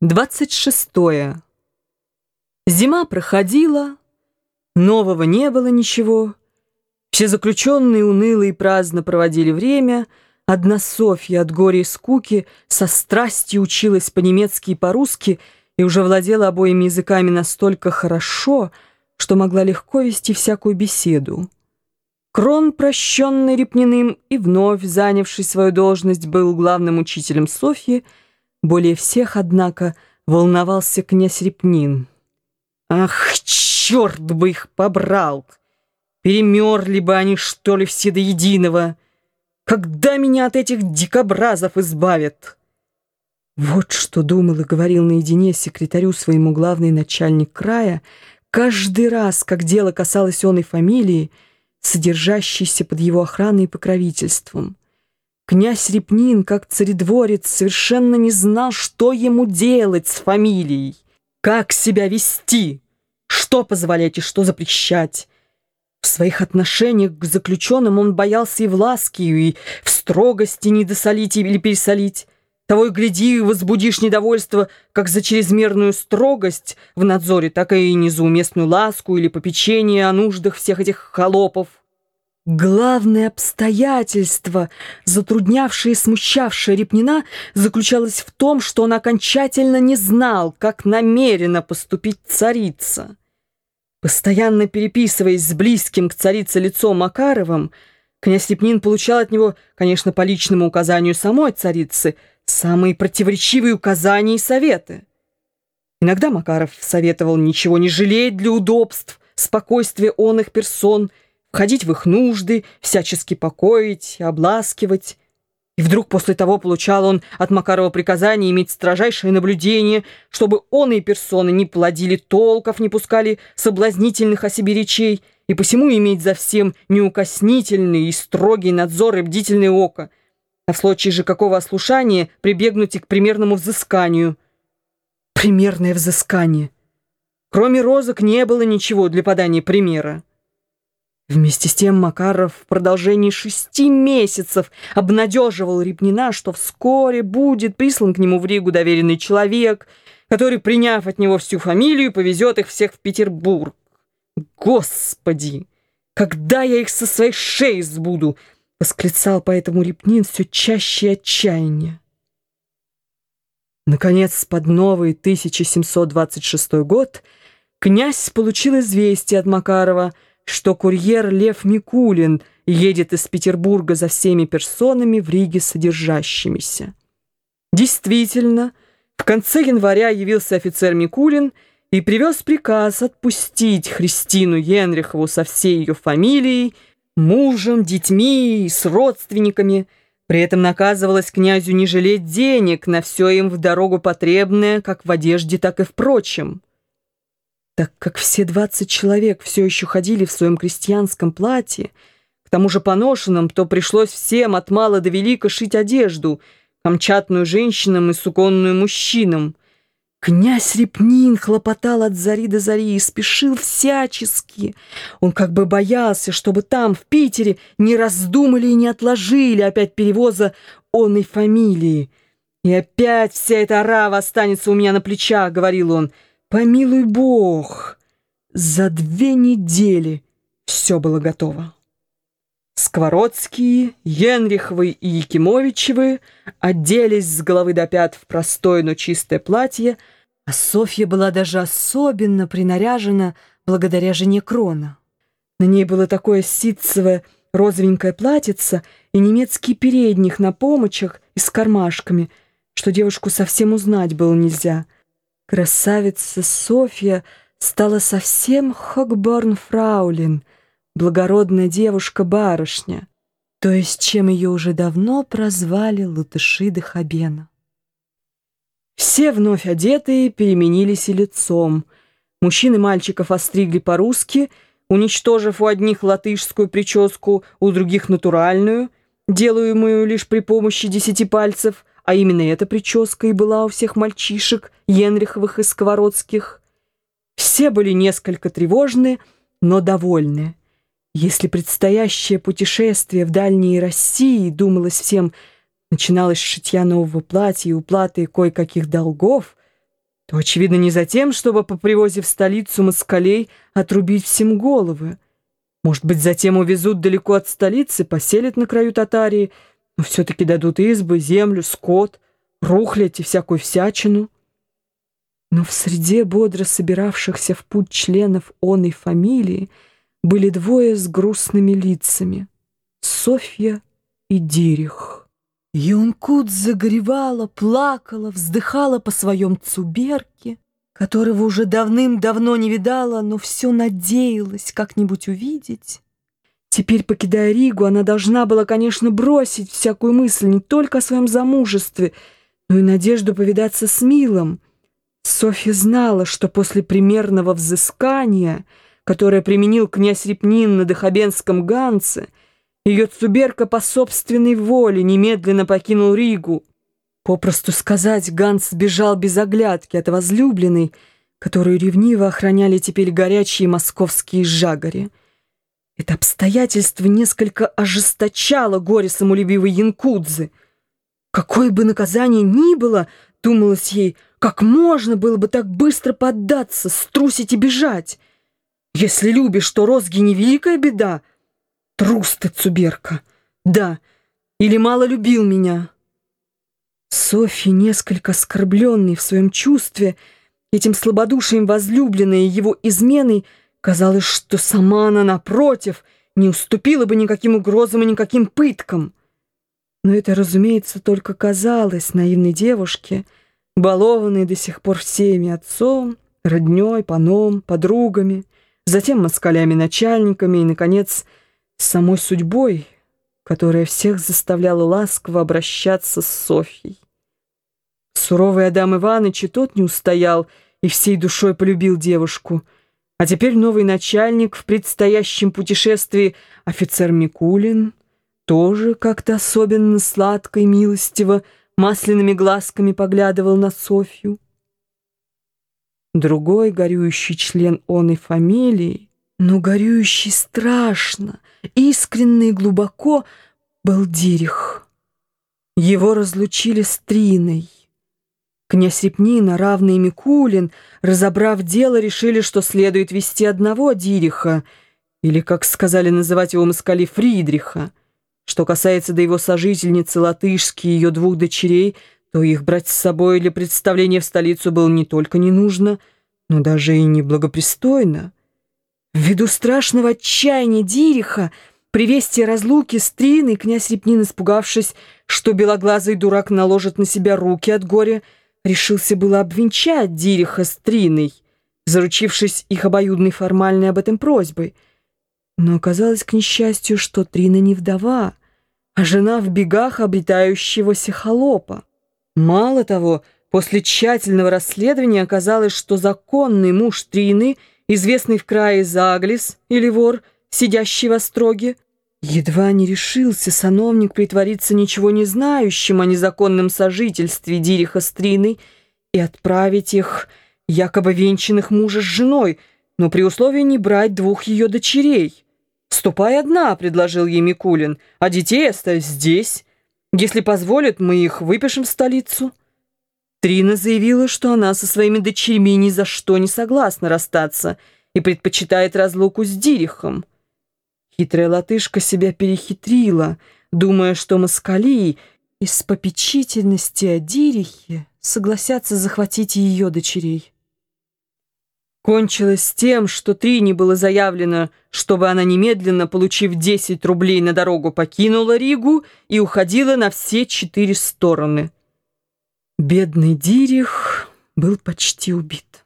26. Зима проходила, нового не было ничего. Все заключенные уныло и праздно проводили время. Одна Софья от горя и скуки со страстью училась по-немецки и по-русски и уже владела обоими языками настолько хорошо, что могла легко вести всякую беседу. Крон, прощенный Репниным и вновь занявший свою должность, был главным учителем Софьи, более всех, однако, волновался князь Репнин. «Ах, черт бы их побрал! Перемерли бы они, что ли, все до единого! Когда меня от этих дикобразов избавят?» Вот что думал и говорил наедине секретарю своему главный начальник края, каждый раз, как дело касалось он и фамилии, содержащейся под его охраной и покровительством. Князь Репнин, как царедворец, совершенно не знал, что ему делать с фамилией, как себя вести, что позволять и что запрещать. В своих отношениях к заключенным он боялся и в ласке, и в строгости не досолить или пересолить. Того и гляди, возбудишь недовольство как за чрезмерную строгость в надзоре, так и не за уместную ласку или попечение о нуждах всех этих холопов. Главное обстоятельство, затруднявшее и смущавшее Репнина, заключалось в том, что он окончательно не знал, как намеренно поступить царица. Постоянно переписываясь с близким к царице лицом Макаровым, князь Репнин получал от него, конечно, по личному указанию самой царицы, самые противоречивые указания и советы. Иногда Макаров советовал ничего не жалеть для удобств, спокойствия он их персон – входить в их нужды, всячески покоить, обласкивать. И вдруг после того получал он от Макарова приказание иметь строжайшее наблюдение, чтобы он и персоны не плодили толков, не пускали соблазнительных о себе речей, и посему иметь за всем неукоснительный и строгий надзор и бдительное око, а в случае же какого ослушания прибегнуть и к примерному взысканию. Примерное взыскание. Кроме розок не было ничего для подания примера. Вместе с тем Макаров в продолжении шести месяцев обнадеживал Репнина, что вскоре будет прислан к нему в Ригу доверенный человек, который, приняв от него всю фамилию, повезет их всех в Петербург. «Господи! Когда я их со своей шеи сбуду!» — восклицал поэтому Репнин все чаще отчаяние. Наконец, под новый 1726 год князь получил известие от Макарова — что курьер Лев Микулин едет из Петербурга за всеми персонами в Риге содержащимися. Действительно, в конце января явился офицер Микулин и привез приказ отпустить Христину Енрихову со всей ее фамилией, мужем, детьми и с родственниками. При этом наказывалось князю не жалеть денег на все им в дорогу потребное, как в одежде, так и в прочем. Так как все двадцать человек все еще ходили в своем крестьянском платье, к тому же поношенном, то пришлось всем от мала до велика шить одежду, камчатную женщинам и суконную мужчинам. Князь Репнин хлопотал от зари до зари и спешил всячески. Он как бы боялся, чтобы там, в Питере, не раздумали и не отложили опять перевоза онной фамилии. «И опять вся эта рава останется у меня на плечах», — говорил он, — Помилуй бог, за две недели все было готово. Сквородские, Енриховы и Якимовичевы оделись с головы до пят в простое, но чистое платье, а Софья была даже особенно принаряжена благодаря жене Крона. На ней было такое ситцевое розовенькое платьице и немецкий передних на помочах и с кармашками, что девушку совсем узнать было нельзя — Красавица Софья стала совсем Хогборн-фраулин, благородная девушка-барышня, то есть чем ее уже давно прозвали латыши де Хабена. Все вновь одетые переменились и лицом. Мужчины мальчиков остригли по-русски, уничтожив у одних латышскую прическу, у других натуральную, делаемую лишь при помощи десяти пальцев – а именно эта прическа и была у всех мальчишек, Енриховых и Сковородских. Все были несколько тревожны, но довольны. Если предстоящее путешествие в дальние России, думалось всем, начиналось с шитья нового платья и уплаты кое-каких долгов, то, очевидно, не за тем, чтобы по привозе в столицу москалей отрубить всем головы. Может быть, затем увезут далеко от столицы, поселят на краю Татарии, но все-таки дадут избы, землю, скот, рухлядь и всякую всячину. Но в среде бодро собиравшихся в путь членов оной фамилии были двое с грустными лицами — Софья и Дирих. Юнкут загоревала, плакала, вздыхала по своем цуберке, которого уже давным-давно не видала, но все надеялась как-нибудь увидеть. Теперь, покидая Ригу, она должна была, конечно, бросить всякую мысль не только о своем замужестве, но и надежду повидаться с Милом. Софья знала, что после примерного взыскания, которое применил князь Репнин на Дахабенском Ганце, ее Цуберка по собственной воле немедленно покинул Ригу. Попросту сказать, Ганс сбежал без оглядки от возлюбленной, которую ревниво охраняли теперь горячие московские жагари. Это обстоятельство несколько ожесточало горе самолюбивой Янкудзы. Какое бы наказание ни было, думалось ей, как можно было бы так быстро поддаться, струсить и бежать? Если любишь, то розги не великая беда — Трус ты, Цуберка. Да, или мало любил меня. Софья, несколько оскорбленный в своем чувстве, этим слабодушием возлюбленной его изменой, казалось, что сама она, напротив, не уступила бы никаким угрозам и никаким пыткам. Но это, разумеется, только казалось наивной девушке, балованной до сих пор всеми отцом, роднёй, паном, подругами, затем москалями-начальниками и, наконец, самой судьбой, которая всех заставляла ласково обращаться с Софьей. Суровый Адам Иванович и тот не устоял и всей душой полюбил девушку, а теперь новый начальник в предстоящем путешествии офицер Микулин тоже как-то особенно сладко и милостиво масляными глазками поглядывал на Софью. Другой горюющий член оной фамилии но горюющий страшно, искренне и глубоко был Дирих. Его разлучили с Триной. Князь Репнина, равный Микулин, разобрав дело, решили, что следует вести одного Дириха, или, как сказали называть его москали, Фридриха. Что касается до его сожительницы латышки и ее двух дочерей, то их брать с собой для представления в столицу было не только не нужно, но даже и неблагопристойно. Ввиду страшного отчаяния Дириха, при вести разлуки с Триной, князь Репнин, испугавшись, что белоглазый дурак наложит на себя руки от горя, решился было обвенчать Дириха с Триной, заручившись их обоюдной формальной об этом просьбой. Но оказалось, к несчастью, что Трина не вдова, а жена в бегах обретающегося холопа. Мало того, после тщательного расследования оказалось, что законный муж Трины — известный в крае Заглис или вор, сидящий в остроге. Едва не решился сановник притвориться ничего не знающим о незаконном сожительстве Дириха с Триной и отправить их, якобы венчанных мужа с женой, но при условии не брать двух ее дочерей. «Ступай одна», — предложил ей Микулин, — «а детей оставь здесь. Если позволят, мы их выпишем в столицу». Трина заявила, что она со своими дочерьми ни за что не согласна расстаться и предпочитает разлуку с Дирихом. Хитрая латышка себя перехитрила, думая, что москали из попечительности о Дирихе согласятся захватить ее дочерей. Кончилось тем, что Трине было заявлено, чтобы она немедленно, получив 10 рублей на дорогу, покинула Ригу и уходила на все четыре стороны. Бедный Дирих был почти убит.